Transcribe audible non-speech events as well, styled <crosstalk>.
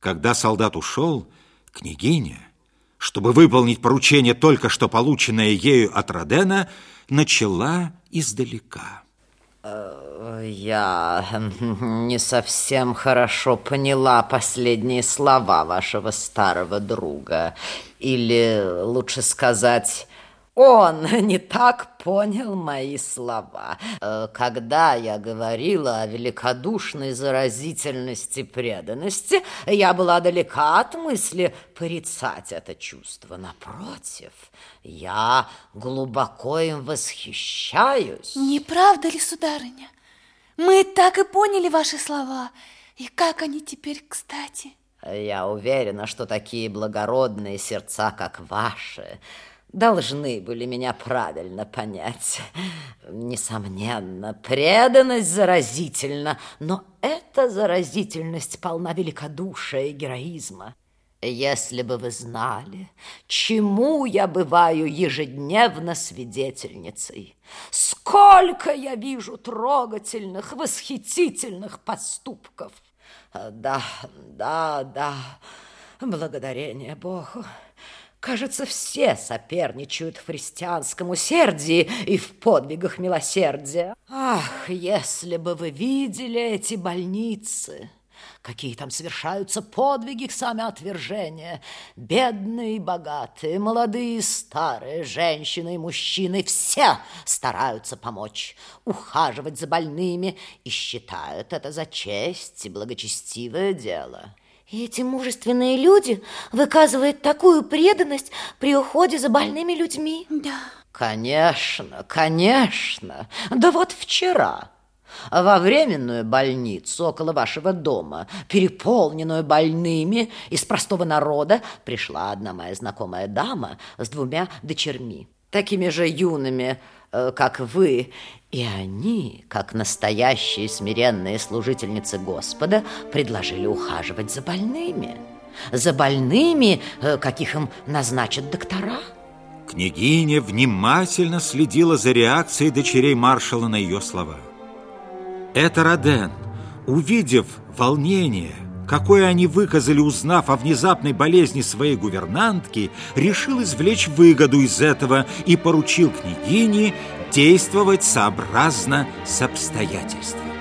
Когда солдат ушел, княгиня, чтобы выполнить поручение, только что полученное ею от Родена, начала издалека. Я не совсем хорошо поняла последние слова вашего старого друга. Или, лучше сказать, он <laughs> не так понял мои слова. Э, когда я говорила о великодушной заразительности преданности, я была далека от мысли порицать это чувство. Напротив, я глубоко им восхищаюсь. Не правда ли, сударыня? Мы так и поняли ваши слова. И как они теперь кстати? Я уверена, что такие благородные сердца, как ваши, должны были меня правильно понять. Несомненно, преданность заразительна, но эта заразительность полна великодушия и героизма. Если бы вы знали, чему я бываю ежедневно свидетельницей, сколько я вижу трогательных, восхитительных поступков. Да, да, да, благодарение Богу. Кажется, все соперничают в христианском усердии и в подвигах милосердия. Ах, если бы вы видели эти больницы! Какие там совершаются подвиги самоотвержения. Бедные и богатые, молодые и старые, женщины и мужчины, все стараются помочь, ухаживать за больными и считают это за честь и благочестивое дело. И эти мужественные люди выказывают такую преданность при уходе за больными людьми. Да. Конечно, конечно. Да вот вчера во временную больницу около вашего дома, переполненную больными, из простого народа пришла одна моя знакомая дама с двумя дочерьми, такими же юными, э, как вы, и они, как настоящие смиренные служительницы Господа, предложили ухаживать за больными. За больными, э, каких им назначат доктора. Княгиня внимательно следила за реакцией дочерей маршала на ее слова. Это Роден, увидев волнение, какое они выказали, узнав о внезапной болезни своей гувернантки, решил извлечь выгоду из этого и поручил княгине действовать сообразно с обстоятельствами.